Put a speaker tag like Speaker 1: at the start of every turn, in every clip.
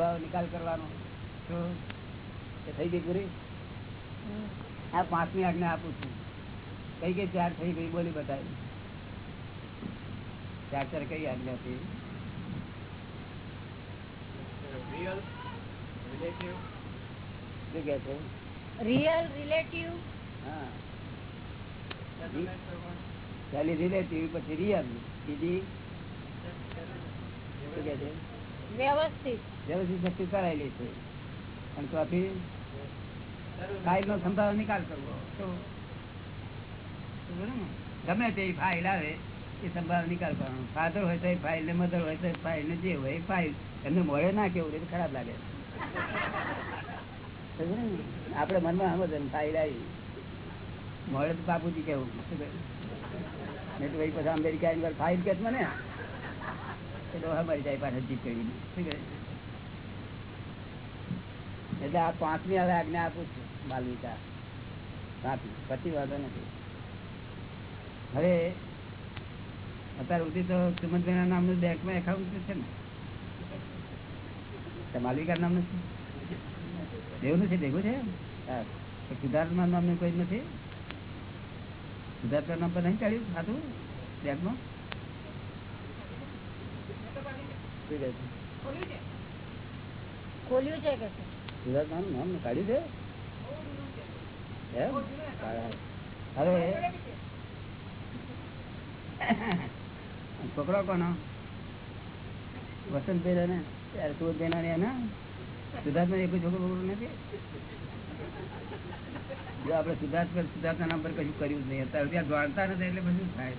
Speaker 1: સંભાવ નિકાલ કરવાનો. એ થઈ ગઈ પૂરી? આ પાંચમી આજ્ઞા આપું છું. કઈ કઈ ચાર થઈ ગઈ બોલી બતાવી. ચાર ચાર કઈ આજ્ઞા છે?
Speaker 2: રિયલ રિલેટિવ
Speaker 1: હા. રિલેટિવ પછી રિયલ બીજી? શું કે છે?
Speaker 2: વ્યવસ્થિત.
Speaker 1: શક્તિ કરાયેલી છે. પણ તો આપી ફાઇલ નો સંભાવ નિકાલ કરવો. તો ગમે તે ફાઇલ આવે, એ સંભાવ નિકાલ કરવાનો. ફાધર હોય તો ફાઇલ ને મધર હોય તો ફાઇલ ને જે હોય ફાઇલ એમને મળે ના કેવું એટલે ખરાબ લાગે. આપડે મનમાં સમજ ફાઇલ આવી. મળે તો બાપુજી કેવું? નહીં તો પછી અમેરિકા ફાઇલ કે મને ડોહા મરી જાય પાછા જીત કરીને એટલે આ પાંચમી હવે આજ્ઞા આપું છું માલવિકા પાંચમી પછી વાંધો નથી. હવે છે ને. માલવિકા નામનું છે? દેવું છે છે? નામનું કોઈ નથી? સિદ્ધાર્થ નામ પર નહીં ચાલ્યું, ખાતું? બેંકમાં શું કહે છે
Speaker 2: ખોલ્યું છે? કે
Speaker 1: સુરત નામ નામ કાઢ્યું છે હવે છોકરો કોનો? વસંત ભાઈ ને ત્યારે સુરત ભાઈ ને એના? સિદ્ધાર્થ એક છોકરો નથી? જો આપડે સિદ્ધાર્થ પર સિદ્ધાર્થ નામ પર કશું કર્યું જ નહીં. અત્યારે ત્યાં જાણતા નથી એટલે બધું થાય?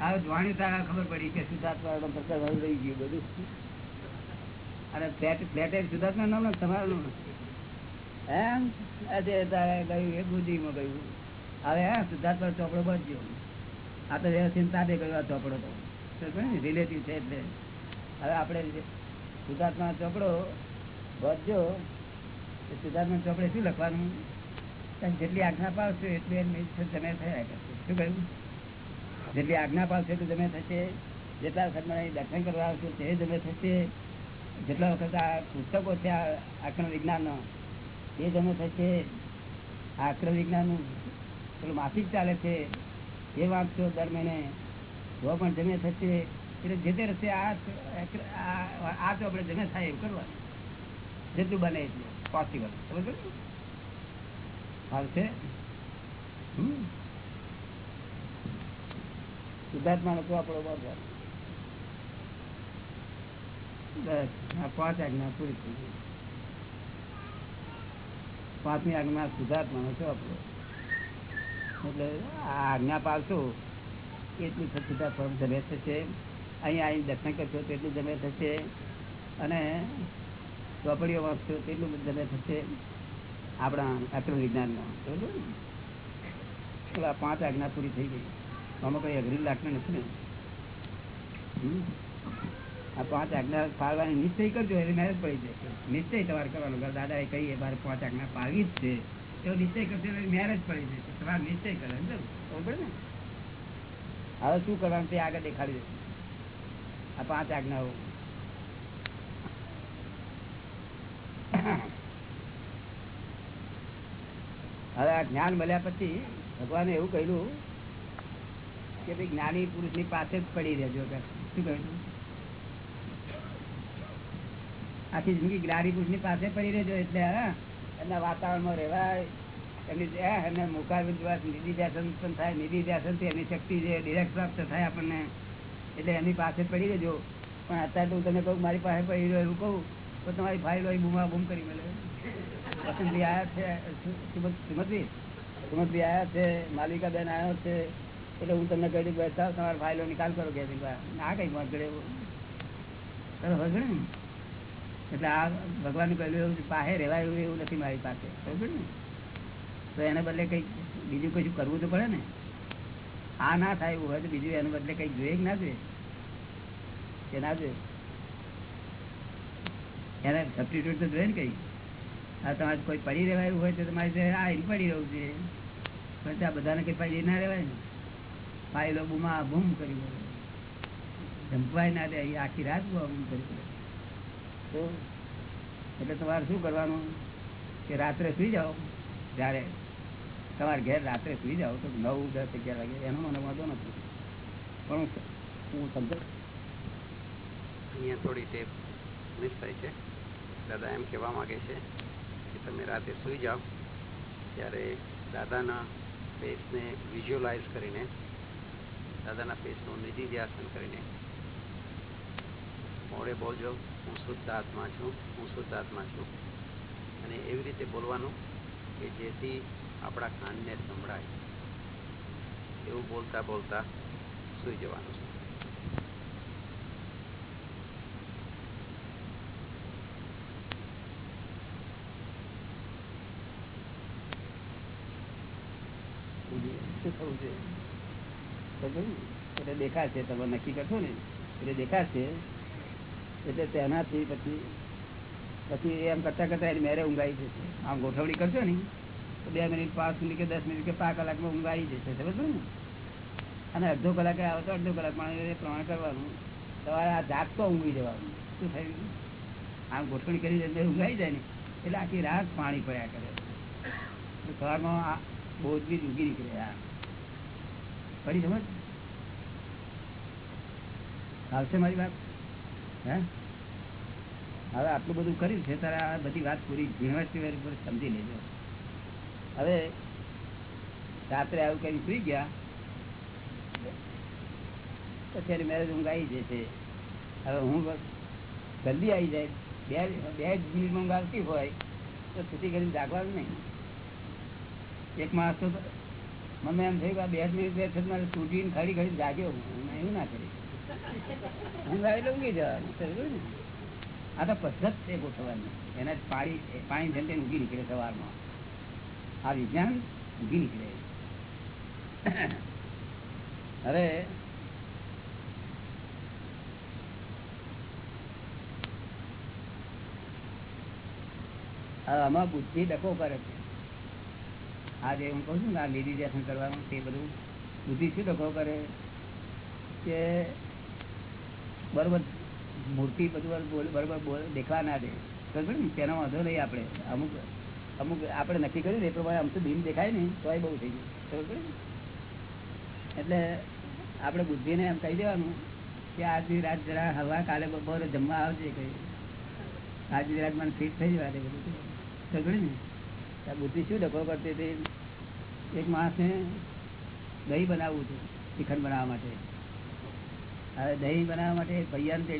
Speaker 1: આ એ ચોપડો બચજો આ તો વ્યવસ્થિત તાબે ગયો ચોપડો તો. રિલેટિવ છે એટલે. હવે આપણે સિદ્ધાર્થમાં ચોપડો બચજો સિદ્ધાર્થમાં ચોપડે શું લખવાનું? જેટલી આજ્ઞા પાવશો એટલી તમે થયા શું કહ્યું? જેટલી આજ્ઞા પાડશે એટલું તમે થશે. જેટલા વખત મને દર્શન કરવા આવશે તે તમે થશે. જેટલા વખત આ પુસ્તકો છે આક્રમ વિજ્ઞાનનો એ જમે થશે. આક્રમ વિજ્ઞાનનું પેલું માસિક ચાલે છે. એ વાંચશો દર મહિને. તો પણ જમે થશે. એટલે જે તે રસ્તે આ તો આપણે જમે થાય એવું કરવાનું. જેટલું બને એટલું. પોસિબલ બરોબર આવશે હમ. સિદ્ધાર્થમાં નતો આપણો પાંચ આજ્ઞા પૂરી થઈ ગઈ. પાંચમી આજ્ઞા સિદ્ધાર્થમાં હતો આપણો એટલે આ આજ્ઞા પાડશો, એટલું સીધા ફોર્મ જમે થશે. અહીંયા આવીને દર્શન કરશો તેટલું જમે થશે. અને ચોપડીઓ વાંચશો તેટલું જમે થશે. આપણા અક્રમ વિજ્ઞાનમાં બરોબર પાંચ આજ્ઞા પૂરી થઈ ગઈ. આમાં કઈ અઘરી લાગતું નથી ને. આ પાંચ આજ્ઞા પાળવાની નિશ્ચય કરજો એટલે મેરેજ પડી જશે નિશ્ચય તમારે કરવાનો. દાદા એ કહીએ મારે પાંચ આજ્ઞા પાળવી જ છે. હવે શું કરવાનું આગળ દેખાડી દેશે આ પાંચ આજ્ઞાઓ હવે આ જ્ઞાન મળ્યા પછી ભગવાને એવું કહ્યું કે ભાઈ જ્ઞાની પુરુષની પાસે જ પડી રહેજો શું કહ્યું આખી જિંદગી જ્ઞાની પુરુષની પાસે પડી રહેજો એટલે એમના વાતાવરણમાં રહેવાય, એમની એમને મુખાર નિધિ ધ્યાસન પણ થાય, નિધિ ધ્યાસનથી એની શક્તિ જે ડિરેક્ટ પ્રાપ્ત થાય આપણને, એટલે એની પાસે પડી રહેજો. પણ અત્યારે તો તમને કહું, મારી પાસે પડી રહ્યો એવું કહું, તો તમારી ફાઇલ બૂમા બૂમ કરી મળે વસંતભાઈ આવ્યા છે સુમતભાઈ સુમતભાઈ આવ્યા છે માલિકા બેન આવ્યો છે એટલે હું તમને કહી દઉં તમારા ફાઇલો નિકાલ કરો કે આ કઈ વગડે હવે ને? એટલે આ ભગવાન કહેલું એવું પાસે રહેવાય એવું એવું નથી મારી પાસે. ને? તો એને બદલે કંઈક બીજું કશું કરવું તો પડે ને? આ ના થાય એવું હોય તો બીજું એના બદલે કંઈક જોઈએ ના જોઈએ? કે ના જોઈએ? એને સબસ્ટિટ્યુટ તો જોઈએ ને કઈ આ તમારે કોઈ પડી રહેવાયું હોય તો તમારે આ પડી રહ્યું છે. પણ ત્યાં બધાને કઈ પડી ના રહેવાય ને? ફાઇલો બુમા બૂમ કરી પડે જંપવાય ના દે આખી રાત બૂમ કરી પડે એટલે તમારે શું કરવાનું? કે રાત્રે સુઈ જાઓ. જ્યારે તમારે ઘેર રાત્રે સુઈ જાઓ, તો નવ, દસ, અગિયાર વાગે, એનો મને વાંધો નથી. પણ હું હું સમજો
Speaker 3: અહીંયા થોડી ટેપ મિસ થાય છે. દાદા એમ કહેવા માંગે છે કે તમે રાતે સૂઈ જાઓ. ત્યારે દાદાના ફેસને વિઝ્યુઅલાઇઝ કરીને દાદાના પેશનું નિધિ ધ્યાસન કરીને. મોડે બોલજો, હું શુદ્ધ આત્મા છું, હું શુદ્ધ આત્મા છું. અને એવી રીતે બોલવાનું કે જેથી આપણા કાનને સંભળાય. એવું બોલતા બોલતા સૂઈ જવાનું છે.
Speaker 1: થવું ને? એટલે દેખાશે, તમે નક્કી કરશો ને. એટલે દેખાશે. એટલે તેનાથી પછી પછી એમ કરતા કરતા એની મેરે ઊંઘાઈ જશે. આમ ગોઠવણી કરશો ને, તો બે મિનિટ, પાંચ મિનિટ કે દસ મિનિટ કે પાંચ કલાકમાં ઊંઘાઈ જશે સમજ ને? અને અડધો કલાકે આવે તો અડધો કલાકમાં એ પ્રમાણે કરવાનું. તમારે આ જાગતો ઊંઘી જવાનું. શું થયું? આમ ગોઠવણી કરી દે ઊંઘાઈ જાય ને. એટલે આખી રાત પાણી પડ્યા કરે. સવારમાં આ બોજ બી ઊંઘી નીકળે. આ ફરી સમજ? આવશે મારી વાત? હે? હવે આટલું બધું કર્યું છે, તારે આ બધી વાત પૂરી યુનિવર્સિટી પર સમજી લેજો. હવે રાત્રે આવું કઈ સુઈ ગયા? પછી મેરેજ ઊંઘ આવી જશે. હવે હું જલ્દી આવી જાય. બે બે જ મિનિટમાં ઊંઘ આવતી હોય, તો સુધી કરીને જાગવાનું નહીં. એક માસ તો મને એમ થયું કે બે મિનિટ બે મારે તૂટીને ખડી ખડી જાગ્યો. હું એવું ના કરી. ઊંઘ આવે એટલે ઊંઘી જવાનું આ તો પદ્ધત છે ગોઠવવાની. એને પાણી પાણી જેમ તેમ ઊંઘી નીકળે સવારમાં. આ વિજ્ઞાન ઊંઘી નીકળે. હવે આમાં બુદ્ધિ ડકો કરે છે. આ જે હું કહું છું ને, આ મેડિટેશન કરવાનું, તે બધું બુદ્ધિ શું ડકો કરે? કે બરોબર મૂર્તિ બધું બરોબર દેખવા ના દે. બરોબર ને? તેનો વાંધો નહીં આપણે. અમુક અમુક આપણે નક્કી કર્યું ને, એ પ્રમાણે તો ભીમ દેખાય ને તો એ બહુ થઈ ગયું. બરોબર? એટલે આપણે બુદ્ધિને એમ કહી દેવાનું કે આજની રાત જરા હવા કાલે બપોરે જમવા આવજે કઈ આજની રાત મને ફિટ થઈ જવા દે બધું. બરોબર ને? બુદ્ધિ શું ડખો કરતી હતી? એક માણસને દહીં બનાવવું હતું, શ્રીખંડ બનાવવા માટે. હવે દહીં બનાવવા માટે ભૈયાને તે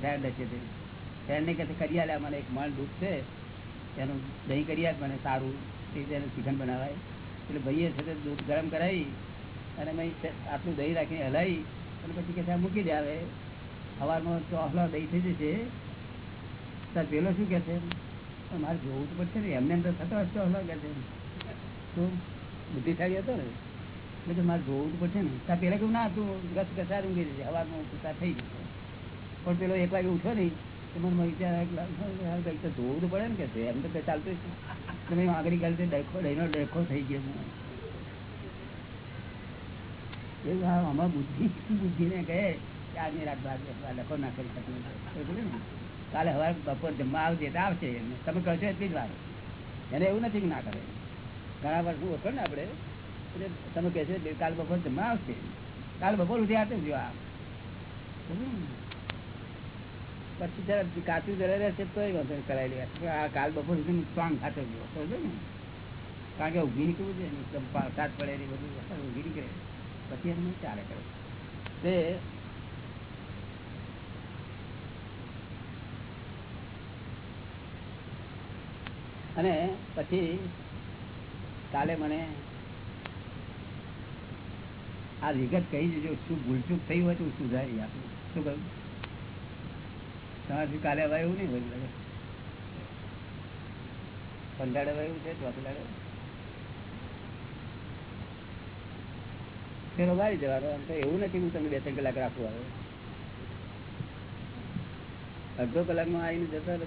Speaker 1: ફ્રેન્ડ હશે તે. ફ્રેન્ડને કહે કરી આલે મને એક મણ દૂધ છે એનું દહીં કરી આપ મને સારું એ તેનું શ્રીખંડ બનાવાય. એટલે ભાઈએ છે તે દૂધ ગરમ કરાવી, અને મેં આટલું દહીં રાખીને હલાવી, અને પછી કહેતા મૂકી દે આવે. સવારમાં ચોહલો દહીં થઈ જશે. તાર પેલો શું કહે છે? મારે જોવું તો પડશે ને, એમને અંદર થતો હશે ચોહલો કહે છે. શું? બુદ્ધિશાળી હતો ને? મારે જોવું તો પડશે ને. ત્યાં પેલા કેવું ના હતું રસ કસાર ઊંઘી જશે સવારમાં ઊંઘતા થઈ જશે પણ પેલો એક વાગે ઉઠ્યો નહીં, તો મને વિચાર જોવું તો પડે ને કે એમ તો કઈ. તમે આગળ ગાડી ડખો ડહીનો ડખો થઈ ગયો એવું આ આમાં બુદ્ધિ, બુદ્ધિને કહે કે આજની રાત બાદ લખો ના કરી શકું. ને? કાલે હવે બપોર જમવા આવજે, તો આવશે એમને. તમે કહેશો એટલી જ વાર એને એવું નથી ના કરે. ઘણા વર્ષ ઓછો ને આપણે? તમે કહેશો કાલ બપોર જમવા આવશે. કાલ બપોર સુધી આપે જો આ. પછી જરા કાચું જરા રહેશે તો કરાવી લેવા આ કાલ બપોર સુધી સ્ટ્રોંગ ખાતે જો કારણ કે ઊભી નીકળવું છે ને, એકદમ પા- સાત પડેલી બધું. ઊભી નીકળે. પછી એમને ચાલે કરે. તે અને પછી કાલે મને આ વિગત કહી દેજો શું ભૂલચૂક થઈ હોય તો સુધારી આપું. શું કહ્યું? તમારાથી કાલે અવાય એવું નહીં હોય પંદર એવું છે? ચોથે ફેરો વાળી જવાનો આમ તો એવું નથી હું તમને બે ત્રણ કલાક રાખું આવે અડધો કલાકમાં આવીને જતા ને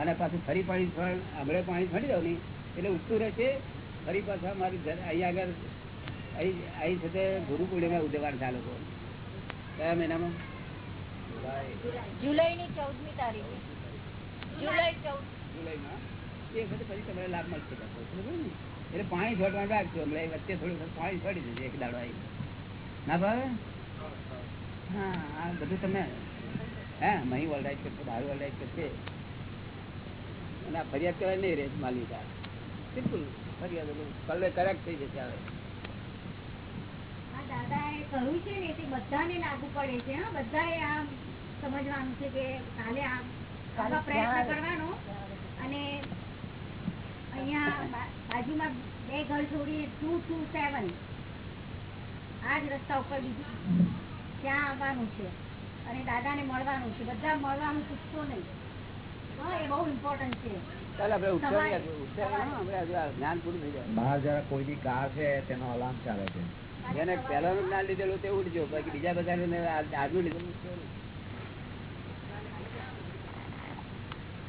Speaker 1: અને પાછું ફરી પાણી હમણાં પાણી ફરી દઉં ને એટલે ઉઠતું રહેશે. ફરી પાછા મારી અહીંયા આગળ અહીં સાથે ગુરુ પૂર્ણિમા ઉજવવાનું ચાલુ લોકો. કયા મહિનામાં?
Speaker 2: જુલાઈ. ની ચૌદમી તારીખ. જુલાઈ ચૌદ.
Speaker 1: જુલાઈમાં? એ વખતે પછી તમને લાભ મળશે? એટલે પાણી છોડવાનું રાખજો હમણાં વચ્ચે થોડું પાણી છોડી દેજો એક દાડો આવી ના ભાવે? હા આ બધું તમે હે મહી ઓલરાઈટ કરશે દારૂ ઓલરાઈટ કરશે અને આ ફરિયાદ કરવા નહીં રહે માલિકા. બિલકુલ ફરિયાદ કલે કરેક્ટ થઈ જશે હવે
Speaker 4: આ કહ્યું છે ને તે બધાને લાગુ પડે છે હા. બધાએ આમ સમજવાનું છે કે કાલે આમ આવા પ્રયત્ન કરવાનો અને અહીંયા બાજુમાં બે ઘર છોડીએ ટુ ટુ સેવન આ જ રસ્તા ઉપર બીજું ત્યાં આવવાનું છે? અને દાદાને મળવાનું છે. બધા મળવાનું ચૂકશો નહીં. હા એ બહુ ઇમ્પોર્ટન્ટ છે.
Speaker 1: આ
Speaker 3: બહાર જરા કોઈની કાર છે તેનો અલાર્મ ચાલે છે.
Speaker 1: જેને પહેલાનું જ્ઞાન લીધેલું તે ઉડજો. બાકી બીજા બધાને આજનું લીધેલું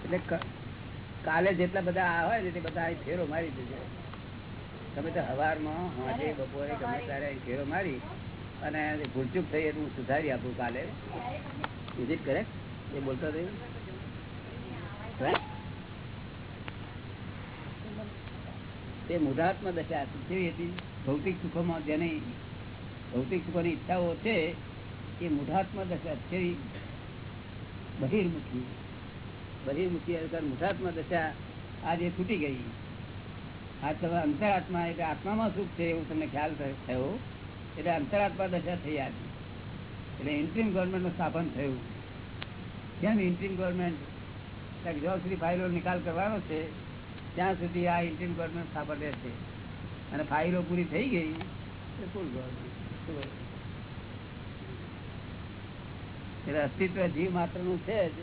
Speaker 1: એટલે કાલે જેટલા બધા હોય ને તે બધા ફેરો મારી દેજો તમે તો હવારમાં સાંજે બપોરે ગમે ત્યારે ફેરો મારી અને ભૂલચૂક થઈ એટલે હું સુધારી આપું કાલે. ઇઝ ઇટ કરેક્ટ એ બોલતો થયું તે મુધાત્મ દશા કેવી હતી? ભૌતિક સુખોમાં જેની ભૌતિક સુખોની ઈચ્છાઓ છે, એ મુધાત્મ દશા છે. બહિર્મુખી બહિર્મુખી મુધાત્મ દશા આજે છૂટી ગઈ. આ તમે અંતરાત્મા એટલે આત્મામાં સુખ છે એવું તમને ખ્યાલ થયો? એટલે અંતરાત્મા દશા થઈ આજે. એટલે ઇન્ટ્રીમ ગવર્મેન્ટનું સ્થાપન થયું. કેમ ઇન્ટ્રીમ ગવર્મેન્ટ જ્યાં સુધી ફાઇલો નિકાલ કરવાનો છે, ત્યાં સુધી આ ઇન્ટ્રીમ ગવર્મેન્ટ સ્થાપન રહેશે. અને ફાઇલો પૂરી થઈ ગઈ? એટલે અસ્તિત્વ જીવ માત્રનું છે જ.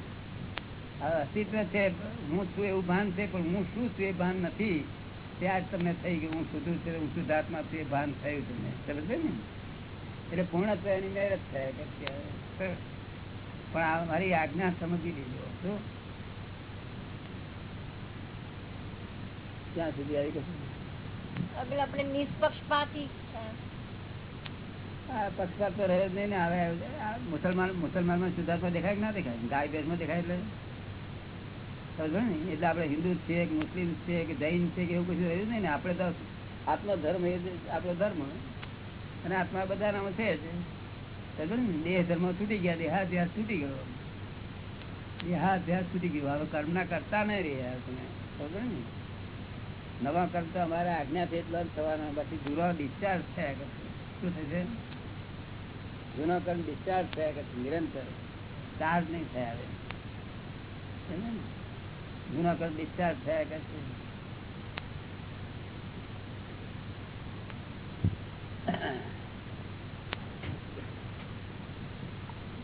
Speaker 1: અસ્તિત્વ છે હું છું એવું ભાન છે પણ હું શું છું એ ભાન નથી. ત્યાં જ તમને થઈ ગયું હું શુદ્ધ છે હું શુદ્ધાત્મા છું એ ભાન થયું તમને. સમજે ને? એટલે પૂર્ણત્વ એની મેરેજ થાય કરશે પણ આ મારી આજ્ઞા સમજી લીધો શું? ત્યાં સુધી આવી ગયું?
Speaker 2: આપણે
Speaker 1: તો રહે જ નહીં ને હવે આ મુસલમાનમાં શુદ્ધાત્મા દેખાય કે ના દેખાય? ગાય ભેંસમાં દેખાય એટલે? ને? એટલે આપણે હિન્દુ છીએ કે મુસ્લિમ છીએ કે જૈન છે કે એવું કશું રહ્યું નહીં ને? આપણે તો આત્મા ધર્મ એ આપણો ધર્મ. અને આત્મા બધાનામાં છે જ. ને? દેહ ધર્મ છૂટી ગયા દેહાધ્યાસ છૂટી ગયો. દેહાધ્યાસ છૂટી ગયો. હવે કર્મના કરતા નહીં રહ્યા તમે સમજો ને? નવા કરતા અમારે આજ્ઞા આજ્ઞાથી એટલા થવાના. બાકી જૂનો ડિસ્ચાર્જ થયા કરશે શું થશે? જૂનો કર્મ ડિસ્ચાર્જ થયા કરશે નિરંતર? ચાર્જ નહીં થયા? જૂનો કર્મ ડિસ્ચાર્જ થયા કરશે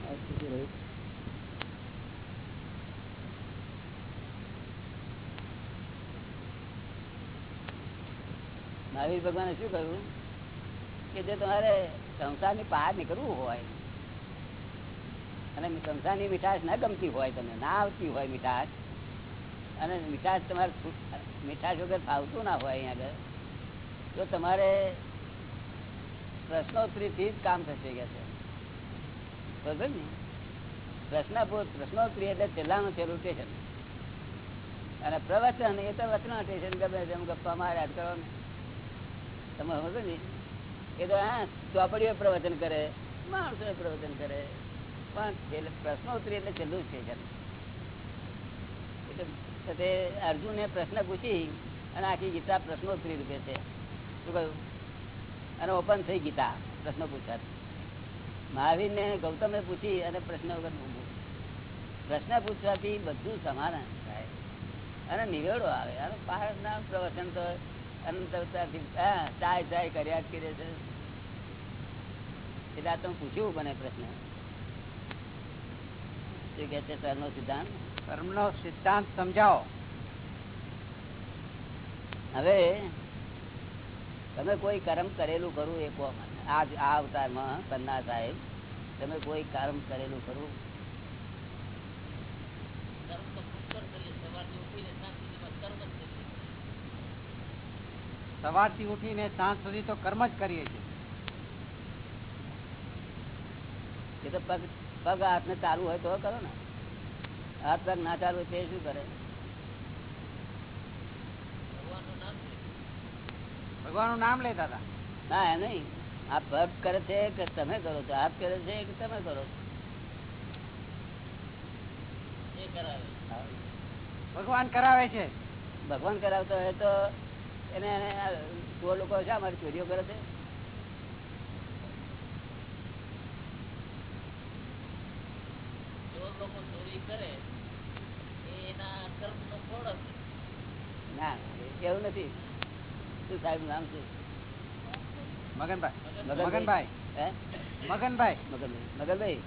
Speaker 1: આ શું રહ્યું? મહાવીર ભગવાને શું કહ્યું? કે જે તમારે સંસારની બહાર નીકળવું હોય અને સંસારની મીઠાશ ના ગમતી હોય, તમને ના આવતી હોય મીઠાશ, અને મીઠાશ તમારે મીઠાશ વગર ફાવતું ના હોય અહીંયા આગળ, તો તમારે પ્રશ્નોત્તરીથી જ કામ થશે કે છે. બરોબર ને? પ્રશ્ન પ્રશ્નોત્તરી એટલે છેલ્લાનું છેલ્લું સ્ટેશન અને પ્રવચન, એ તો વચના સ્ટેશન ગમે તેમ ગપ્પા માર્યા યાદ કરો ને તમે ને? ચોપડીઓ પ્રવચન કરે માણસો પ્રવચન કરે. પણ છેલ્લે પ્રશ્નોત્તરી એટલે છેલ્લું છે એટલે અર્જુને પ્રશ્ન પૂછી અને આખી ગીતા પ્રશ્નોત્તરી રૂપે છે. શું કહ્યું? અને ઓપન થઈ ગીતા પ્રશ્ન મહાવીર ને ગૌતમે પૂછી અને પ્રશ્ન વગર ઊભું. પ્રશ્ન પૂછવાથી બધું સમાધાન થાય. અને નિવેડો આવે. અને પારના પ્રવચન તો અનંતરતાથી હા, ચાય ચાય કર્યા જ કરે છે. એટલે આ તમે પૂછ્યું બને પ્રશ્ન. શું કે છે સરનો સિદ્ધાંત?
Speaker 5: કર્મનો સિદ્ધાંત સમજાવો.
Speaker 1: હવે તમે કોઈ કર્મ કરેલું કરું એ કહો. આ અવતારમાં પન્ના સાહેબ તમે કોઈ કર્મ કરેલું ખરું
Speaker 5: સવારથી ઉઠીને સાંજ સુધી તો કર્મ જ કરીએ છીએ.
Speaker 1: એ તો પગ પગ હાથને ચાલુ હોય તો કરો ને. હાથ પગ ના ચાલુ તે શું કરે?
Speaker 5: ભગવાનનું નામ લેતા હતા.
Speaker 1: ના એમ નહીં. આ પગ કરે છે કે તમે કરો છો? હાથ કરે છે કે તમે કરો છો?
Speaker 5: ભગવાન કરાવે છે.
Speaker 1: ભગવાન કરાવતો હોય તો એને એને ચોર લોકો છે અમારી ચોરીઓ કરે છે. ના એવું નથી. શું સાહેબ નામ શું
Speaker 5: મગનભાઈ.
Speaker 1: મગનભાઈ.
Speaker 5: મગનભાઈ. મગનભાઈ.
Speaker 1: મગનભાઈ. મગનભાઈ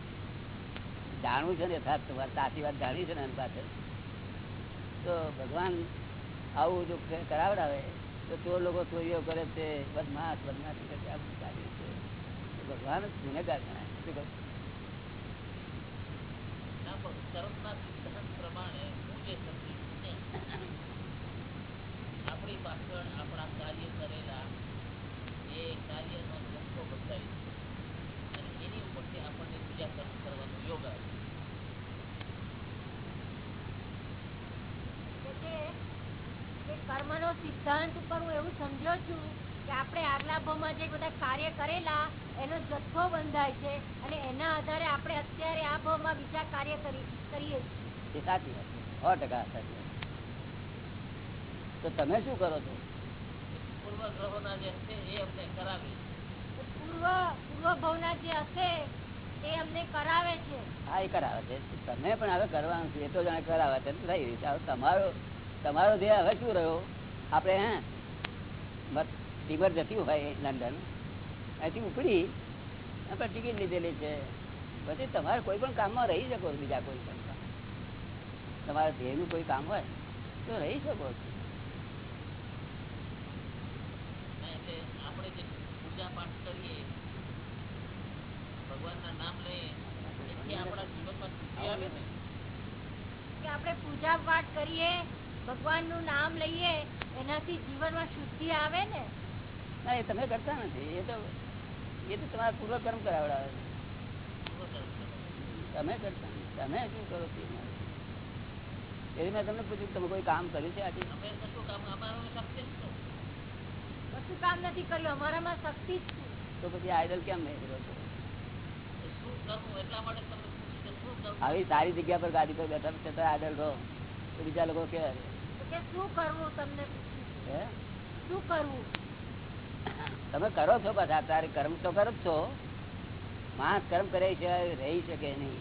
Speaker 1: જાણવું છે ને યથાર્થ સાચી વાત જાણવી છે ને એની પાસે. તો ભગવાન આવું જો કરાવડાવે તો ચોર લોકો ચોરીઓ કરે છે બદમાશ બદમાશ કરે છે આ બધું ચાલ્યું છે. તો ભગવાન જ ગુનેગાર ગણાય. શું કહું?
Speaker 6: આપણી પાછળ આપણા કાર્ય કરેલા એ કાર્યનો લખો બતાવી અને એની ઉપરથી આપણને બીજા કર્મ કરવાનો યોગ આવે
Speaker 2: એટલે કે કર્મનો સિદ્ધાંત સમજ્યો છું કે આપણે આગલા ભાવમાં જે બધા કાર્ય કરેલા એનો જથ્થો બંધાય છે અને એના આધારે આપણે અત્યારે આ ભાવમાં બીજા કાર્ય કરીએ છીએ.
Speaker 1: સાચી વાત સો ટકા સાચી તો તમે શું કરો છો?
Speaker 6: પૂર્વગ્રહોના જે છે એ અમને કરાવી
Speaker 2: પૂર્વ પૂર્વ જે હશે તે અમને કરાવે છે.
Speaker 1: હા એ કરાવે છે. તમે પણ હવે કરવાનું છે. એ તો જાણે કરાવે છે. થઈ રહ્યું છે. હવે તમારો તમારો ધ્યેય હવે શું રહ્યો? આપણે હે? ટીમર જતી હોય લંડન. અહીંથી ઉપડી આપણે ટિકિટ લીધેલી છે. પછી તમારે કોઈ પણ કામમાં રહી શકો બીજા કોઈ પણ તમારા ધ્યેયનું કોઈ કામ હોય તો રહી શકો છો.
Speaker 6: આપણે જે પૂજા પાઠ કરીએ ભગવાનના નામ લઈએ આપણા જીવનમાં ખુશી આવે ને.
Speaker 2: કે આપણે પૂજા પાઠ કરીએ ભગવાનનું નામ લઈએ એનાથી જીવનમાં શુદ્ધિ આવે ને?
Speaker 1: ના એ તમે કરતા નથી. એ તો એ તો તમારા પૂર્વકર્મ કરાવડાવે છે. તમે કરતા તમે શું કરો છો? મેં તમને પૂછ્યું તમે કોઈ કામ કર્યું છે આજે?
Speaker 6: કશું કામ
Speaker 2: નથી કર્યું. અમારામાં શક્તિ જ
Speaker 1: તો પછી આઈડલ કેમ નહીં કરો છો?
Speaker 6: એ શું કરવું? એટલા માટે તમે પૂછ્યું કે શું કરવું?
Speaker 1: આવી સારી જગ્યા પર ગાડી પર બેઠા છતાં આઈડલ રહો. તો બીજા લોકો કે
Speaker 2: કે શું કરવું તમને? પૂછ્યું છે.
Speaker 1: હે?
Speaker 2: શું કરવું?
Speaker 1: તમે કરો છો પાછા તારે કર્મ તો કરો જ છો. માણસ કર્મ કરે છે રહી શકે નહીં.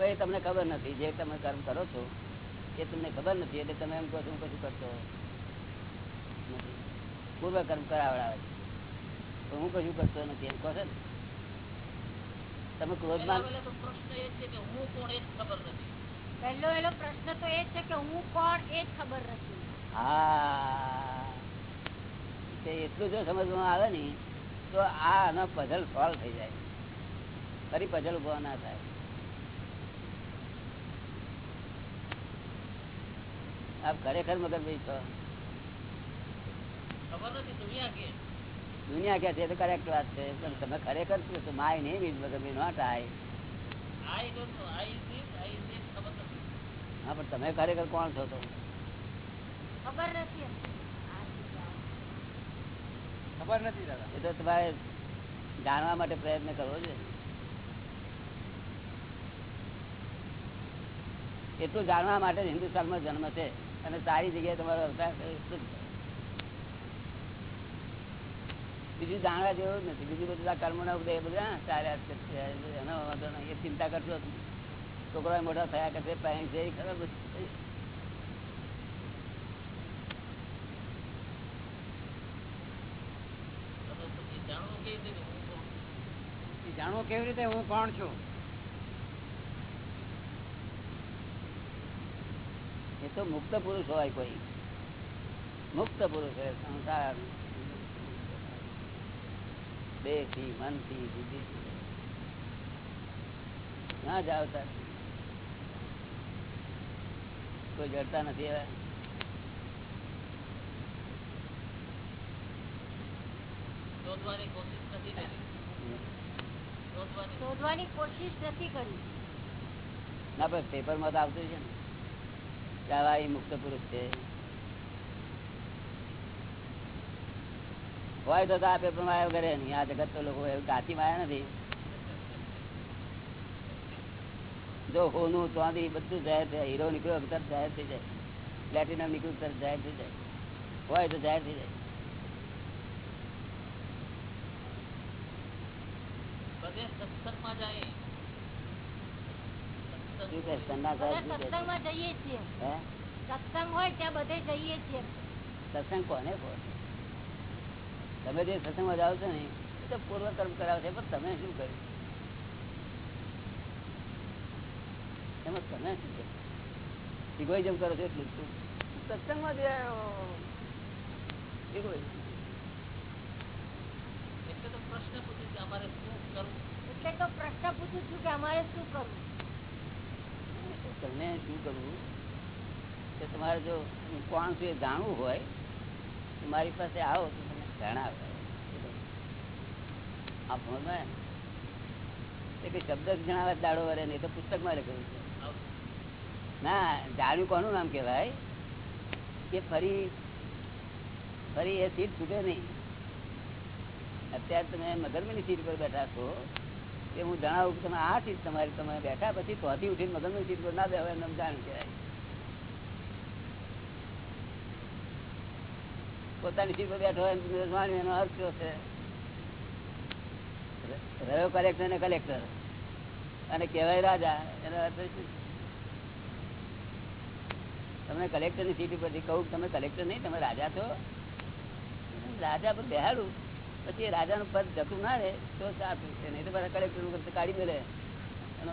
Speaker 1: એ તમને ખબર નથી જે તમે કર્મ કરો છો એ તમને ખબર નથી એટલે તમે એમ કહો છો હું કશું કરતો નથી. પૂર્વ કર્મ કરાવડાવે તો હું કશું કરતો નથી એમ કહો છો ને? તમે ક્રોધમાં
Speaker 6: પ્રશ્ન એ છે કે હું કોણ એ ખબર નથી.
Speaker 2: પહેલો એલો પ્રશ્ન તો એ છે કે હું કોણ એ ખબર નથી.
Speaker 1: હા. એટલું જો સમજવામાં આવે ને તો આનો પઝલ સોલ્વ થઈ જાય. ફરી પઝલ ઊભો ના થાય. આપ ખરેખર મગર ભાઈ છો
Speaker 6: દુનિયા કે?
Speaker 1: છે તો કરેક્ટ વાત છે. પણ તમે ખરેખર શું છો? માય નહીં મગર ભાઈ not I
Speaker 6: I don't know I is I is this ખબર નથી
Speaker 1: હા પણ તમે ખરેખર કોણ છો તો
Speaker 2: ખબર નથી
Speaker 7: ખબર નથી દાદા
Speaker 1: એ તો તમારે જાણવા માટે પ્રયત્ન કરવો છે એટલું જાણવા માટે હિન્દુસ્તાનમાં જન્મ છે અને સારી જગ્યાએ તમારો અવતાર. બીજું જાણવા જેવું નથી બીજું બધું કર્મ કર્મના ઉદય બધા જ કરશે. એનો વાંધો નહીં એ ચિંતા કરશો. છોકરા મોટા થયા કરશે પેરેન્ટ છે એ
Speaker 6: કેવી રીતે હું કોણ?
Speaker 7: જાણવું કેવી રીતે હું કોણ છું?
Speaker 1: એ તો મુક્ત પુરુષ હોય કોઈ. મુક્ત પુરુષ હોય સંસાર. દેહથી મનથી બુદ્ધિથી. ના જાવ તાર કોઈ જડતા નથી
Speaker 6: કરી.
Speaker 1: ના પણ પેપરમાં તો આવતું છે ને. કે એ મુક્ત પુરુષ છે. હોય તો તો આ પેપરમાં આવ્યો કરે નહીં. આ જગત તો લોકો એવું કાચી માયા નથી. જો હોનું ચાંદી બધું જાહેર થાય હીરો નીકળ્યો તરત જાહેર થઈ જાય. પ્લેટિનમ નીકળ્યું તરત જાહેર થઈ જાય. હોય તો જાહેર થઈ જાય.
Speaker 2: સત્સંગ હોય. ત્યાં બધે જઈએ છીએ.
Speaker 1: સત્સંગ કોને તમે જે સત્સંગમાં જાઓ છો ને એ તો પૂર્વ કર્મ કરાવે છે. પણ તમે શું કર્યું? એમાં તમે શું કર્યું ઇગોઇઝમ કરો છો એટલું જ શું? સત્સંગમાં જે ઇગોઇઝમ
Speaker 6: એટલે તો પ્રશ્ન પૂછ્યું કે અમારે શું કરવું
Speaker 2: એટલે તો પ્રશ્ન પૂછું છું કે અમારે શું કરવું
Speaker 1: તમને શું કરવું કે તમારે જો હું કોણ છું એ જાણવું હોય તો મારી પાસે આવો તો તમને જણાવે આ ભણમાં એ કઈ શબ્દ જ જણાવે જ દાડો વરે નહીં તો પુસ્તકમાં લખ્યું છે ના જાડ્યું કોનું નામ કેવાય કે ફરી ફરી એ સીટ છૂટે નહીં. અત્યારે તમે મગરમની સીટ પર બેઠા છો કે હું જણાવું કે તમે આ સીટ તમારી, તમે બેઠા પછી તોથી ઉઠીને મગરની સીટ પર ના બેવા એમ જાણ કહેવાય. પોતાની સીટ પર બેઠો હોય એનો અર્થ કયો છે રહ્યો કલેક્ટર ને કલેક્ટર અને કહેવાય રાજા, એનો અર્થ શું તમને કલેક્ટરની સીટ ઉપરથી કહું તમે કલેક્ટર નહીં, તમે રાજા છો. રાજા પર બેહાડું. પછી એ રાજાનું પદ જતું ના રહે, તો સારું. છે નહીં તો બધા કલેક્ટરનું કાઢી મેળે એનો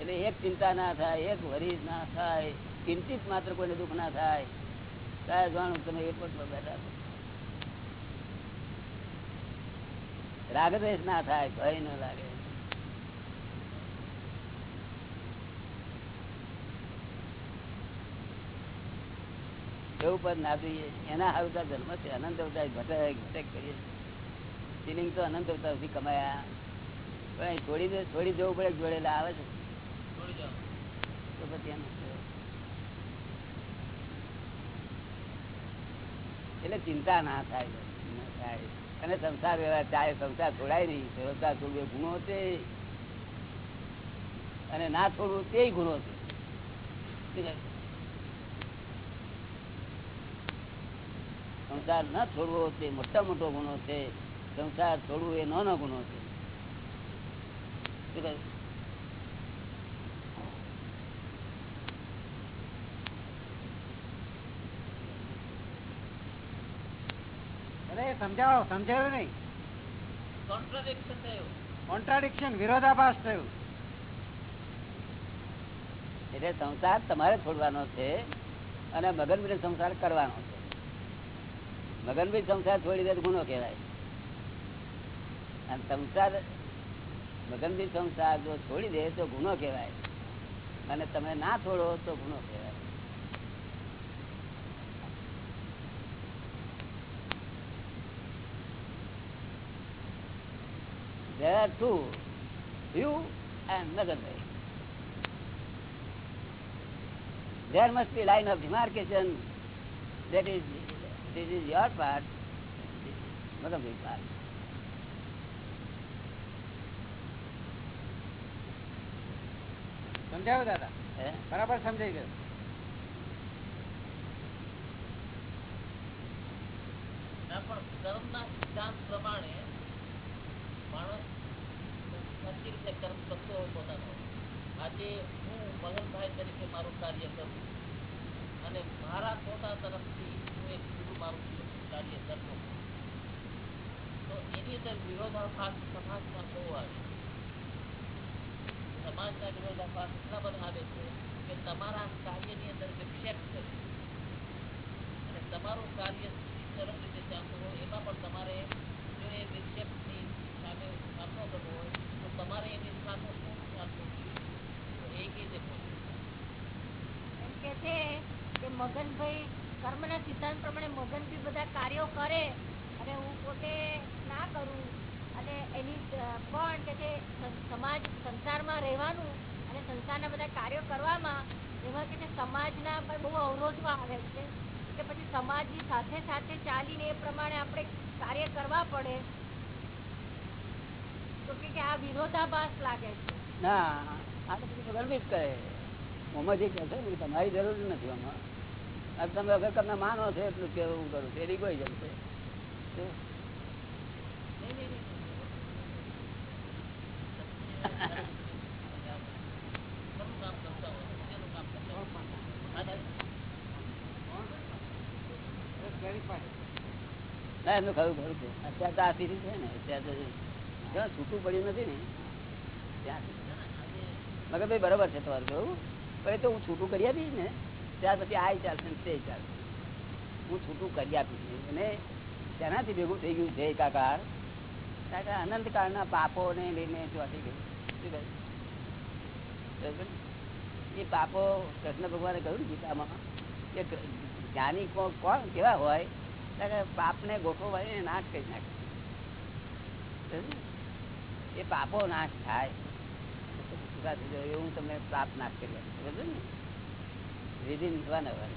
Speaker 1: એટલે એક ચિંતા ના થાય, એક વરી ના થાય, ચિંતિત માત્ર કોઈને દુઃખ ના થાય. તારે જાણું, તમે એક પર બેઠા છો. રાગદ્વેષ ના થાય, ભય ન લાગે. એવું ના જોઈએ એના અવતાર જન્મ છે. અનંત અવતાર ઘટક ઘટક કરીએ. સિલિંગ તો અનંત અવતાર સુધી કમાયા. પણ છોડી દે છોડી જવું પડે જોડેલા આવે છે? તો પછી એમ એટલે ચિંતા ના થાય. ના થાય. અને સંસાર વ્યવહાર ચાહે સંસાર છોડાય નહીં. સંસાર છોડવું ગુનો છે. અને ના છોડવું તે ગુનો છે શું કહે? સંસાર ન છોડવો તે મોટા મોટો ગુનો છે. સંસાર છોડવું એ નાનો ગુનો છે.
Speaker 7: અરે સમજાવો સમજાયું નહીં?
Speaker 6: કોન્ટ્રાડિક્શન થયું.
Speaker 7: કોન્ટ્રાડિક્શન વિરોધાભાસ થયું.
Speaker 1: એટલે સંસાર તમારે છોડવાનો છે અને મગનભાઈ સંસાર કરવાનો છે. મગનભાઈ સંસાર છોડી દે ગુનો કહેવાય અને સંસાર મગનભી સંસાર જો છોડી દે તો ગુનો કહેવાય અને તમે ના છોડો તો ગુનો કહેવાય Maganbhai. There must be line of demarcation. That is, this is your part, not a big part.
Speaker 7: સમજાવો દાદા બરાબર સમજાઈ ગયું.
Speaker 6: કર્મના સિદ્ધાંત પ્રમાણે માણસ સાચી રીતે કર્મ કરતો હોય પોતાનો. આજે હું મગનભાઈ તરીકે મારું કાર્ય કરું અને મારા પોતા તરફથી હું એક બીજું મારું કાર્ય કરતો હોઉં. તો એની અંદર વિરોધાભાસ સમાજમાં બહુ આવે સમાજના વિરોધાભાસ એટલા બધા આવે છે કે તમારા કાર્યની અંદર વિક્ષેપ કરે. અને તમારું કાર્ય સરસ રીતે ચાલતું હોય, એમાં પણ તમારે જો એ વિક્ષેપની સામે સામનો કરવો હોય, તો તમારે એની સામે શું ચાલવું જોઈએ તો એ કેવી રીતે પહોંચે
Speaker 2: એમ કે છે કે મગનભાઈ કર્મના સિદ્ધાંત પ્રમાણે મગનભાઈ બધા કાર્યો કરે. અને હું પોતે ના કરું. અને એની પણ કે સમાજ, સંસારમાં રહેવાનું અને સંસારના બધા કાર્યો કરવામાં, એમાં કે સમાજના બહુ અવરોધો આવે છે. કે પછી સમાજની સાથે સાથે ચાલીને એ પ્રમાણે આપણે કાર્ય કરવા પડે. તો કે આ વિરોધાભાસ લાગે છે.
Speaker 1: ના, આ તો બધું કરે મોમાં જે કહે. છે તમારી જરૂર નથી આમાં. તમે અગર તમને માનો છો એટલું કે હું કરું છું એની કોઈ
Speaker 6: અને
Speaker 1: ના, એમનું ખરું ખરું છે અત્યારે તો આ સ્થિતિ છે ને, અત્યારે જ્યાં છૂટું પડ્યું નથી ને, ત્યાં મગર ભાઈ બરોબર છે તમારું કહું પણ એ તો હું છૂટું કરી આપીશ ને ત્યાર પછી આ ચાલશે તે ચાલશે. હું છૂટું કરી આપીશ. અને તેનાથી ભેગું થઈ ગયું જય કાકાર કારણ કે અનંત કાળના પાપોને લઈને ચોટી ગયું એ પાપો કૃષ્ણ ભગવાને કહ્યું ગીતામાં કે જ્ઞાની કોણ કેવા હોય ત્યારે પાપને ગોઠવો વાળીને નાશ કરી નાખે. એ પાપો નાશ થાય. એવું તમને પાપ નાશ કરી બરોબર ને? વિધિન વન અવર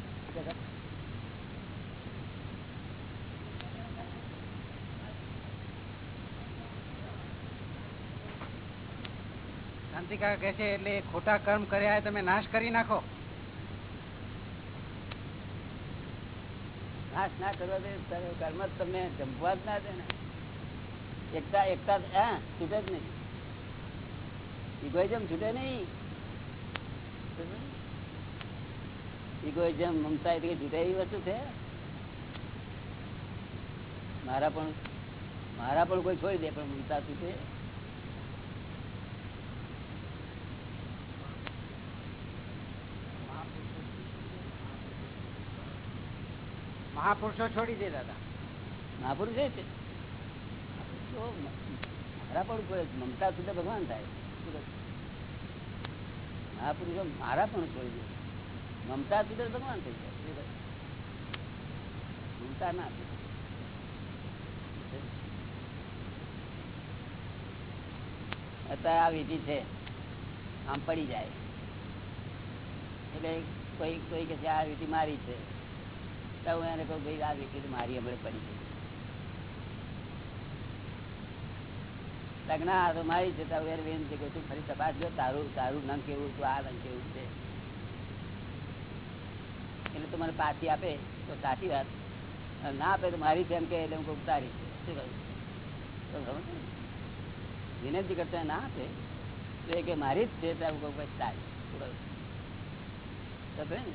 Speaker 7: શાંતિકા કહે છે એટલે ખોટા કર્મ કર્યા તમે નાશ કરી નાખો.
Speaker 1: નાશ ના કરવા દે કર્મ તમને જમવા જ ના દે ને. એકતા એકતા હા છૂટે જ નહીં. ઇગોઇઝમ છૂટે નહીં. ઇગોઇઝમ મમતા એ જુદા એવી વસ્તુ છે? મારા પણ મારા પણ કોઈ છોડી દે પણ મમતા છૂટે
Speaker 7: મહાપુરુષો છોડી દે દાદા.
Speaker 1: મહાપુરુષ છે? મારા પણ કોઈ મમતા સુધી ભગવાન થાય. મહાપુરુષો મારા પણ છોડી દે. મમતા સુધી ભગવાન થઈ જાય મમતા ના અત્યારે આ વિધિ છે. આમ પડી જાય. એટલે કોઈ કોઈ કે આ વિધિ મારી છે. તો હું એને કહું, ભાઈ, આ વિધિ મારી હમણાં પડી ગઈ. લગ્ન આ તો મારી છે તો વેર વેન છે, કે તું ફરી તપાસ જો તારું તારું નંગ કેવું તું આ નંગ કેવું છે. એટલે તું પાછી આપે, તો સાચી વાત. ના આપે તો મારી જેમ કે એટલે હું કહું તારી શું ને? વિનંતી કરતા ના આપે, તો એ કે મારી જ છે. ત્યાં હું કહું તારી શું ખબર ને?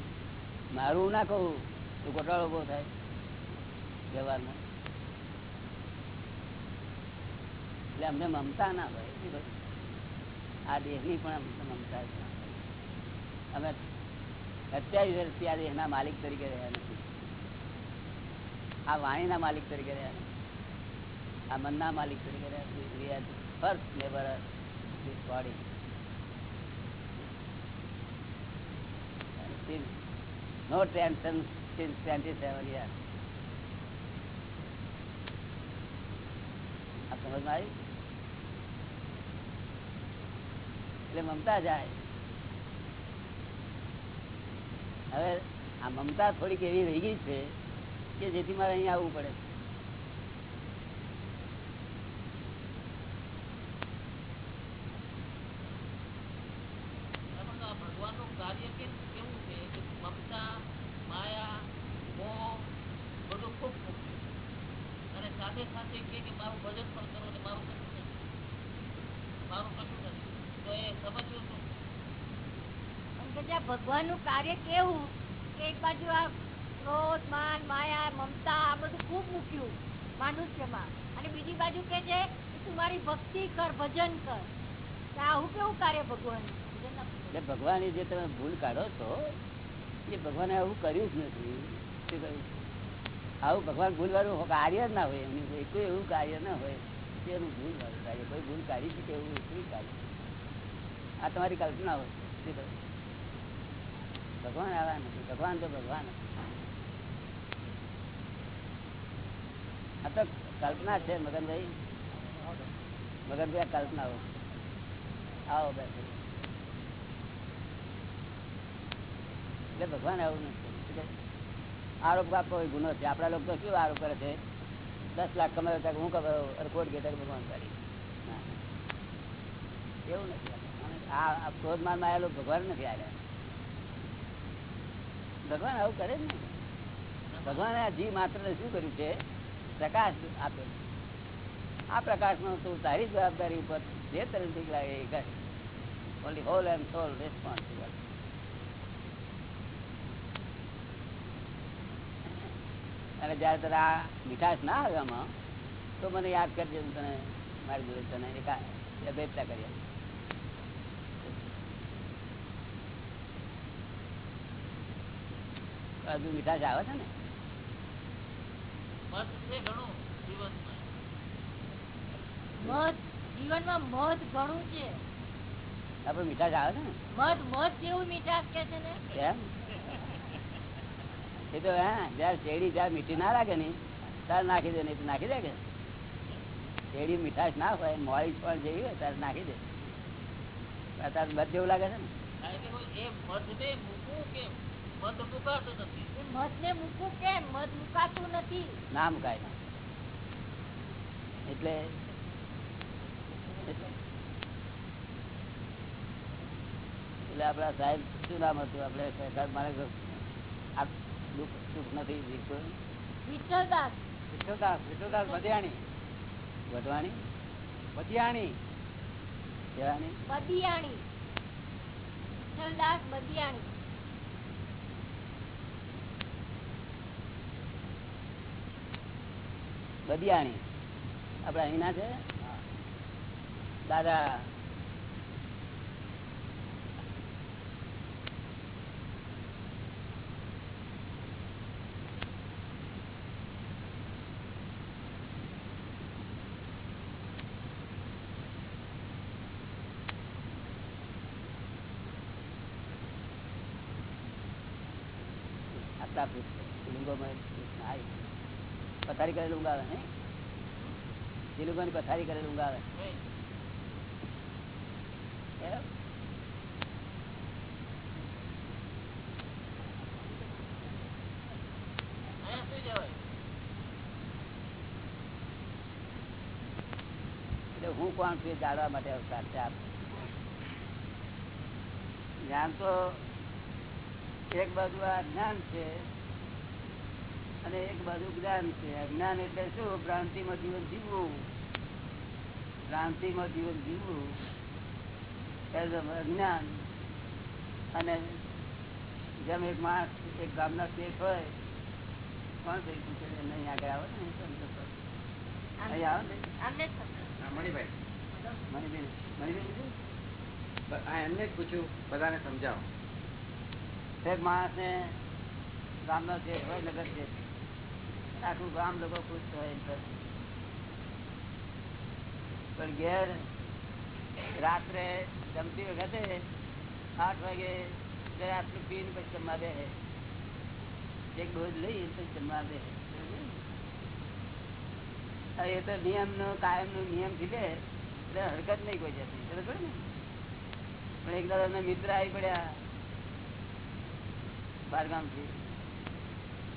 Speaker 1: મારું ના કહું, તો ગોટાળો બહુ થાય વ્યવહારમાં. એટલે અમને મમતા ના હોય? આ દેહની પણ અમને મમતા અમે સત્યાવીસ દેહના માલિક તરીકે રહ્યા નથી. આ વાણીના માલિક તરીકે રહ્યા નથી આ મનના માલિક તરીકે રહ્યા first. And still, no tension since 27 આ સમજમાં આવી? એટલે મમતા જાય. હવે આ મમતા થોડીક એવી રહી ગઈ છે કે જેથી મારે અહીંયા આવવું પડે
Speaker 6: એમાં તો આ ભગવાનનું કાર્ય કેમ- કેવું છે કે મમતા માયા મોહ બધું ખૂબ મૂક્યું અને સાથે સાથે કહે કે મારું ભજન પણ કરો ને મારું કશું નથી મારું કશું નથી તો એ સમજવું શું
Speaker 2: એમ કે જે ભગવાનનું કાર્ય કેવું? કે એક બાજુ આ ક્રોધ, માન, માયા, મમતા, આ બધું ખૂબ મૂક્યું માનુષ્યમાં. અને બીજી બાજુ કે છે તું મારી ભક્તિ કર, ભજન કર. આવું કેવું કાર્ય ભગવાન
Speaker 1: ભગવાને જે તમે ભૂલ કાઢો છો, એ ભગવાને આવું કર્યું જ નથી. આવું ભગવાન ભૂલ વાળું કાર્ય જ ના હોય. એમની કોઈ એવું કાર્ય ના હોય. એનું ભૂલ વાળું કાર્ય. કોઈ ભૂલ કાઢી શકે એવું કોઈ કાર્ય. આ તમારી કલ્પના હોય. ભગવાન આવા નથી, ભગવાન તો ભગવાન આ તો કલ્પના છે, મગનભાઈ. મગનભાઈ કલ્પનાઓ આવો. બેસો એટલે ભગવાન આવું નથી. આરોપ આપવો એ ગુનો છે. આપણા લોકો શું આરોપ કરે છે? દસ લાખ કમાયો ત્યાં હું ખબર કોટ ગયો ભગવાન કરી એવું નથી. આ ક્રોધમાનમાં આવેલો ભગવાન નથી આવ્યા ભગવાન આવું કરે ને? ભગવાને આ જીવ માત્ર શું કર્યું છે? પ્રકાશ આપ્યો આ પ્રકાશમાં તું તારી જવાબદારી ઉપર જે તરફથી લાગે એ કરે. Only whole and sole responsible અને જયારે તને આ મીઠાશ ના આવે આમાં, તો મને યાદ કરજે હું તને મારી જોડે તને એકા અભેદતા કરી. હજુ મીઠાશ આવે છે ને?
Speaker 6: મત છે ઘણું જીવનમાં.
Speaker 2: મધ જીવનમાં મધ ઘણું છે.
Speaker 1: આપડે મીઠાશ આવે છે ને?
Speaker 2: મધ મધ જેવું મીઠાશ કે છે ને?
Speaker 1: એમ એ તો હા જયારે શેરડી જયારે મીઠી ના લાગે ને ત્યારે નાખી દે તો નાખી દે કે? શેરડી મીઠાશ ના હોય મોડી પણ જેવી હોય ત્યારે નાખી દે. અત્યારે મધ જેવું લાગે છે ને?
Speaker 6: મૂકવું મુકાતું નથી.
Speaker 2: એ ને મૂકવું કેમ? મધ મુકાતું નથી.
Speaker 1: ના મુકાય એટલે એટલે એટલે આપડા સાહેબ શું નામ હતું? આપડે મારે આ દુઃખ સુખ નથી
Speaker 2: વિઠ્ઠલદાસ.
Speaker 7: વિઠ્ઠલદાસ
Speaker 1: વઢવાણી
Speaker 7: બધિયાણી.
Speaker 1: કહેવાની
Speaker 2: બદિયાણી વિઠ્ઠલદાસ બદિયાણી
Speaker 1: બદિયાણી. આપડે અહીં ના છે. દાદા. આટલા લિંગોમાં પથારી કરેલું ઊંઘ આવે જે લોકોની પથારી કરેલું ઊંઘ આવે. હું કોણ છું જાણવા માટે અવતાર છે જ્ઞાન તો એક બાજુ આ જ્ઞાન છે અને એક બાજુ જ્ઞાન છે. અજ્ઞાન એટલે શું? ભ્રાંતિમાં જીવન જીવવું. ભ્રાંતિમાં જીવન જીવવું. એઝ અજ્ઞાન અને જેમ એક માણસ એક ગામના શેઠ હોય કોણ થઈ પૂછે છે? નહીં આગળ આવે ને. અહીં આવે ને.
Speaker 7: મણિભાઈ.
Speaker 1: મણિબેન મણિબેન
Speaker 7: આ એમને જ પૂછ્યું બધાને સમજાવો.
Speaker 1: એક માણસ ને ગામનો શેખ હોય નગર છે આખું ગામ લોકો ખુશ હોય પણ ઘેર રાત્રે જમતી વખતે આઠ વાગે આટલું પીને પછી જમવા દે એક ડોઝ લઈ પછી જમવા દે એ તો નિયમ નો કાયમ નો નિયમ લે એટલે હરકત નહીં કોઈ જતી બરોબર ને પણ એક દાદા મિત્ર આવી પડ્યા બારગામથી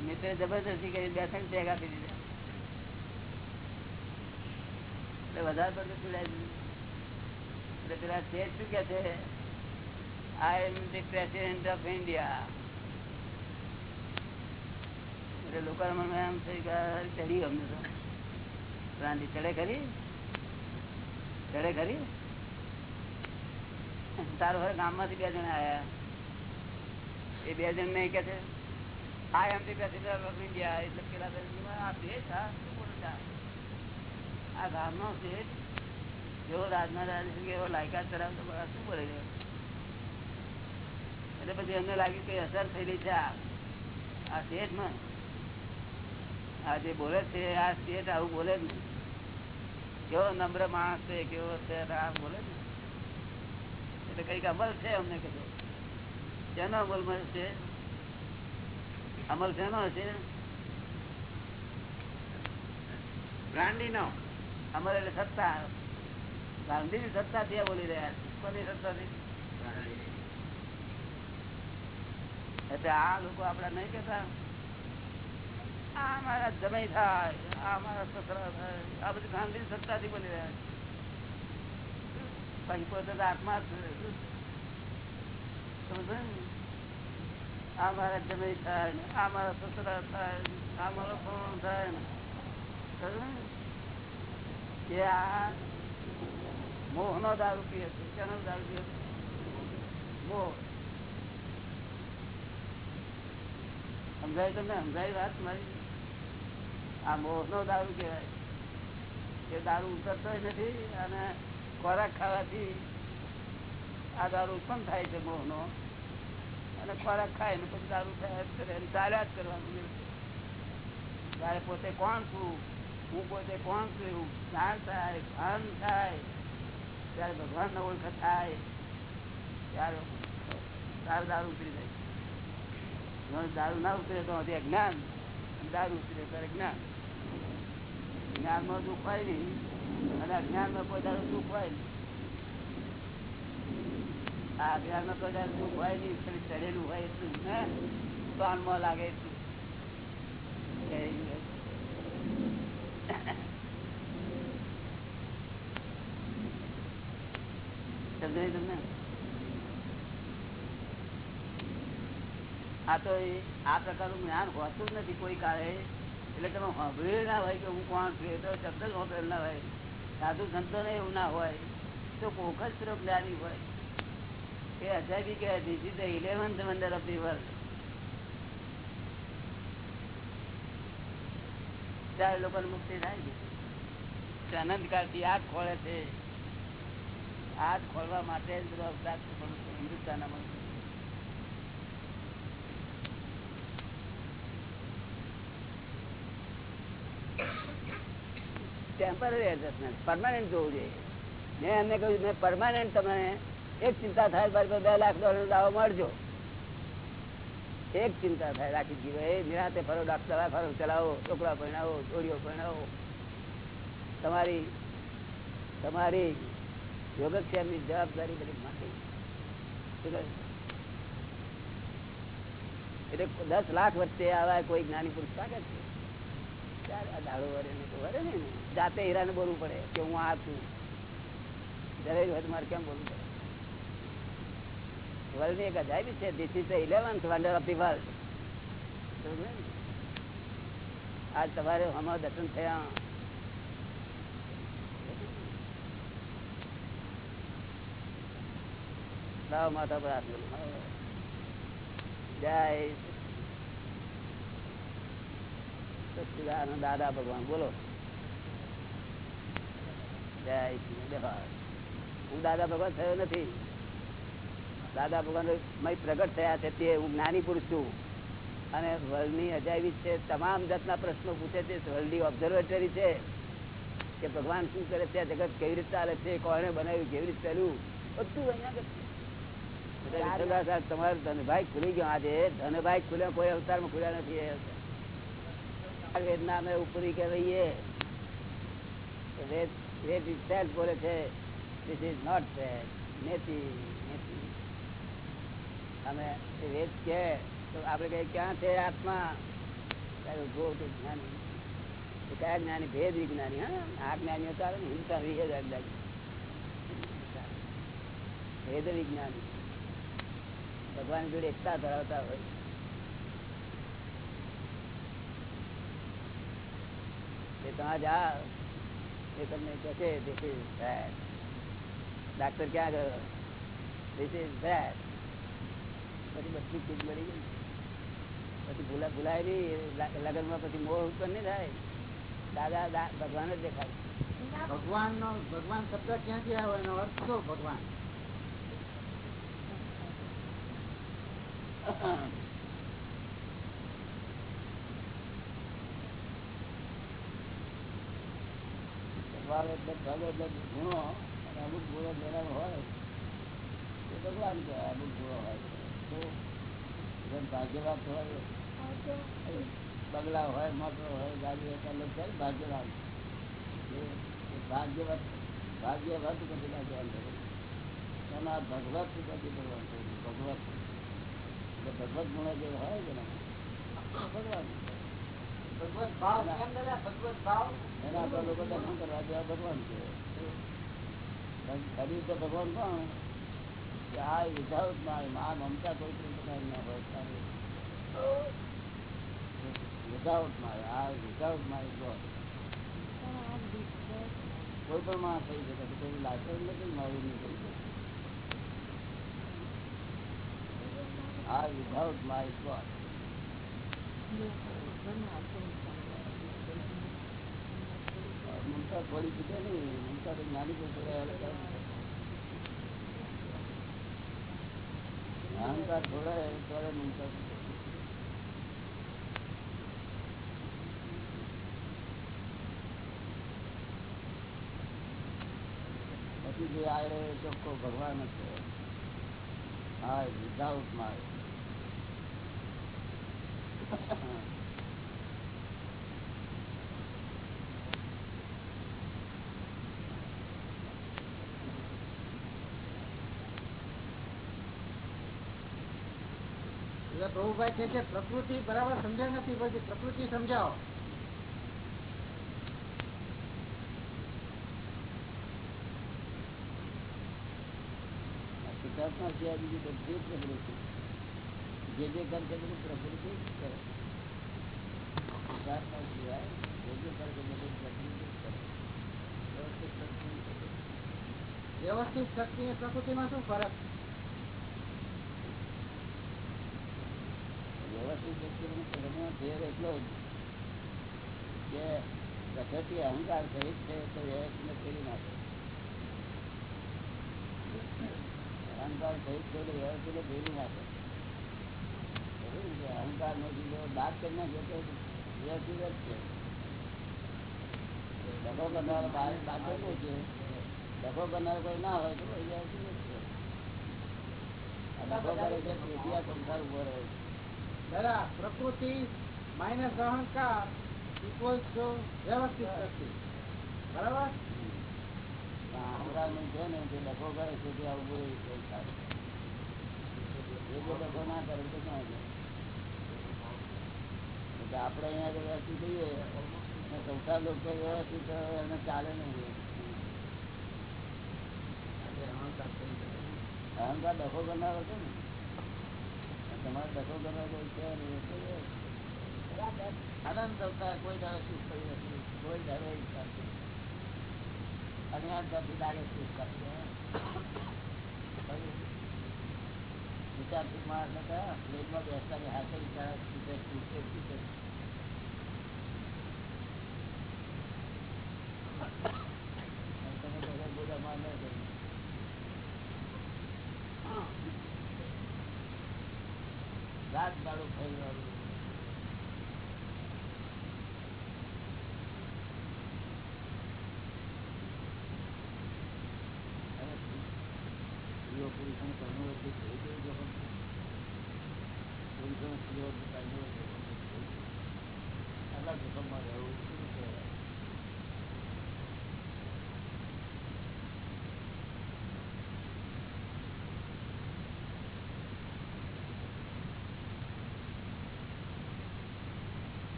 Speaker 1: મિત્ર જબરદસ્તી કરી બે ત્રણ ચેક આપી દીધા એટલે વધારે પડતું પીડાય દીધું એટલે પેલા શેઠ શું કે છે I am the president of India એટલે લોકો મને એમ થઈ કે ચડી અમને તો રાંધી ચડે ખરી ચડે ખરી તારો હવે ગામમાંથી બે જણા આયા એ બે જણ ને કે છે I am the president of India એટલે પેલા આ દેશ આ આ ગામનો દેશ જેવો રાજના રાજ એવો લાયકાત ધરાવતો માણસ શું બોલે છે એટલે પછી એમને લાગ્યું કે અસર થયેલી છે આ. સ્ટેટમાં આ જે બોલે છે, આ સ્ટેટ આવું બોલે જ નહીં. કેવો નમ્ર માણસ છે, કેવો છે, આ બોલે ને એટલે કંઈક અમલ છે અમને કીધું જેનો અમલ છે? અમલ શેનો હશે? ગાંધી નો અમલ એટલે સત્તા. ગાંધી ની સત્તા ત્યાં બોલી રહ્યા કોની સત્તા એટલે આ લોકો આપડા નહીં કેતા આ મારા જમાઈ થાય, આ મારા સસરા થાય, આ બધું ગાંધી સત્તા થી બોલી રહ્યા પછી પોતે આત્મા સમજ? આ મારા જમી થાય ને આ મારા સસરા થાય ને આ મારો ફોન થાય ને. એ આ મોહ નો દારૂ પીએ છે કેનો દારૂ પીએ મોહ. સમજાય તમને? સમજાય વાત મારી? આ મોહ નો દારૂ કહેવાય. એ દારૂ ઉતરતો નથી અને ખોરાક ખાવાથી આ દારૂ ઉત્પન્ન થાય છે મોહ નો અને ખોરાક ખાય ને પછી દારૂ ચાલ્યા જ કરવાનું ત્યારે પોતે કોણ છું? હું પોતે કોણ છું એવું? જ્ઞાન થાય, ભાન થાય. ત્યારે ભગવાન ને ઓળખ થાય. ત્યારે તાર દારૂ ઉતરી જાય. દારૂ ના ઉતરે તો હજી અજ્ઞાન. દારૂ ઉતરે ત્યારે જ્ઞાન. જ્ઞાનમાં દુઃખ હોય નહીં. અને અજ્ઞાનમાં કોઈ દારૂ દુઃખ હોય નહીં. આ અજ્ઞાનમાં કોઈ દુઃખ હોય નહીં ચડેલું હોય આ તો આ પ્રકારનું જ્ઞાન હોતું જ નથી કોઈ કાળે. એટલે તમે સાંભળ્યું ના હોય કે હું કોણ છું તો શબ્દ જ સાંભળેલ ના હોય. સાધુ સંતો ને એવું ના હોય. તો કોક જ સ્વરૂપ જ્ઞાની હોય. એ ટેમ્પરરી એડજસ્ટમેન્ટ પરમાનન્ટ જોવું જોઈએ. મેં એમને કહ્યું મેં પરમાનન્ટ તમને એક ચિંતા થાય મારી બે લાખ ડોલર દાવો મળજો. એક ચિંતા થાય, રાખી જીવો એ નિરાતે ફરો, ડાક્ટર ફરો, ચલાવો છોકરા ભણાવો છોડીઓ ભણાવો તમારી તમારી યોગક્ષેમની જવાબદારી બધી માંડી એટલે દસ લાખ વચ્ચે આવા કોઈ જ્ઞાની પુરુષ લાગે છે? દાડો વરે ને તો વરે ને. જાતે હીરાને બોલવું પડે કે હું આ છું. દરેક વખત મારે કેમ બોલવું પડે? વર્લ્ડ એક અજાયબી છે. This is eleventh wonder of the world આજ તમારે અમારા દર્શન થયા. લાવો માથા પર હાથ જય દાદા ભગવાન. બોલો. જય હું દાદા ભગવાન થયો નથી. દાદા ભગવાન પ્રગટ થયા છે તે હું જ્ઞાની પુરુષ છું. અને વર્લ્ડની અજાયબી છે, તમામ જાતના પ્રશ્નો પૂછે છે, વર્લ્ડની ઓબ્ઝર્વેટરી છે કે ભગવાન શું કરે છે જગત કેવી રીતે ચાલે છે કોને બનાવ્યું, કેવી રીતે ચાલ્યું, બધું અહીંયા ધનભાઈ ખુલી ગયો આજે. ધનભાઈ ખુલ્યો કોઈ અવતારમાં ખુલ્યા નથી વેદના અમે ઉપરી કે રહીએ વેદ વેદ itself બોલે છે. This is not bad. નેતી નેતિ અમે એ વેદ કે, તો આપણે કહીએ, ક્યાં છે આત્મા? ત્યારે ઊભો ઉઠો જ્ઞાની. એ કયા જ્ઞાની? ભેદ વિજ્ઞાની, હા? આ જ્ઞાનીઓ ચાલે ને, હિંસા વિજય ભેદ વિજ્ઞાની. ભગવાન જોડે એકતા ધરાવતા હોય. એ ત્યાં જા એ તમને કહે છે, this is bad. ડાક્ટર ક્યાં ગયો? This is bad. પછી બધી ચીજ મળી ગઈ પછી ભૂલા ભૂલાય નહીં લગ્નમાં પછી મોહ ઉત્પન્ન નહીં થાય. દાદા ભગવાન જ દેખાય.
Speaker 5: ભગવાન નો ભગવાન શબ્દ ક્યાંથી આવ્યો એનો અર્થ શું ભગવાન?
Speaker 1: ભગવાન એટલે ભગ એટલે ગુણો, અને અમુક ગુણો જેના હોય, એ ભગવાન કહેવાય, અમુક ગુણો હોય. ભાગ્યવાન હોય બંગલા હોય મોટો હોય ગાડી હોય ચાલો છે ભાગ્યવાન. એ- એ ભાગ્યવત ભાગ્યવત થયું. એમાં ભગવત પછી ભગવાન ભગવત. ભગવત ગુણો જે હોય છે ને ભગવાન.
Speaker 5: ભગવત ભાવ ભગવત ભાવ.
Speaker 1: એના પર લોકો દર્શન કરવા જેવા ભગવાન છે. પણ તો ભગવાન કોણ? કે આ વિધાઉટ માયમાં મમતા કોઈ પણ પ્રકારની ના હોય વિધાઉટ માય આ વિધાઉટ માય ગોડ કોઈ પણ માં થઈ શકે છે કોઈ લાગે નથી મારું નહીં થઈ શકે આ વિધાઉટ માય ગોડ મમતા થોડી ચૂકે નહીં મમતા તો જ્ઞાની પણ અહંકાર થોડા ત્યારે મમતા. પછી જે આવે એ ચોખ્ખો ભગવાન છે હા વિધાઉટ માય
Speaker 5: પ્રભુભાઈ કે છે પ્રકૃતિ બરાબર સમજાય નથી પડતી પ્રકૃતિ સમજાવો.
Speaker 1: સિદ્ધાર્થમાં સિવાય બીજી બધી પ્રકૃતિ જે જે બધું પ્રકૃતિ જ કરે સિદ્ધાર્થમાં સિવાય જે જે કરશે બધું પ્રકૃતિ જ કરે વ્યવસ્થિત શક્તિ
Speaker 5: વ્યવસ્થિત શક્તિ પ્રકૃતિમાં શું ફરક
Speaker 1: વ્યવસ્થિત વ્યક્તિનો પ્રગતિનો ધ્યેય એટલો અહંકાર સહિત છે તો વ્યવસ્થિત ફેરી નાખે અહંકાર સહિત છે તો વ્યવસ્થિત ફેરી નાખે અહંકાર નો જીવો દાદ કરી નાખે તો વ્યવસ્થિત જ છે ડબો કરનાર કોઈ છે ડબો કરનાર કોઈ ના હોય તો વ્યવસ્થિત જ છે ડબો કરે છે ઊભો રહે છે.
Speaker 5: દાદા પ્રકૃતિ માઇનસ અહંકાર ઇક્વલ ટુ વ્યવસ્થિત શક્તિ બરાબર?
Speaker 1: નું છે ને જે લખો કરે છે તે આવું બોલે એ જો ડખો ના કરે તો ક્યાં? એટલે આપણે અહીંયા જો વ્યવસ્થિત થઈએ. સંસાર લોકો વ્યવસ્થિત એને ચાલે નહીં. અહંકાર લખો કરનારો છે ને? તમારે ડખો કરવા કોઈ છે. આનંદ અવતાર કોઈ દાડો સુખ કરી નથી. કોઈ દાડો અને આ ત્યાંથી લાગે સુખ કરશે પ્લેનમાં બેસતા કે હાથે વિચાર સુખે સુખે સુખે અને તમે બધા બોલા માર ન કરી રાત દાડો થઈ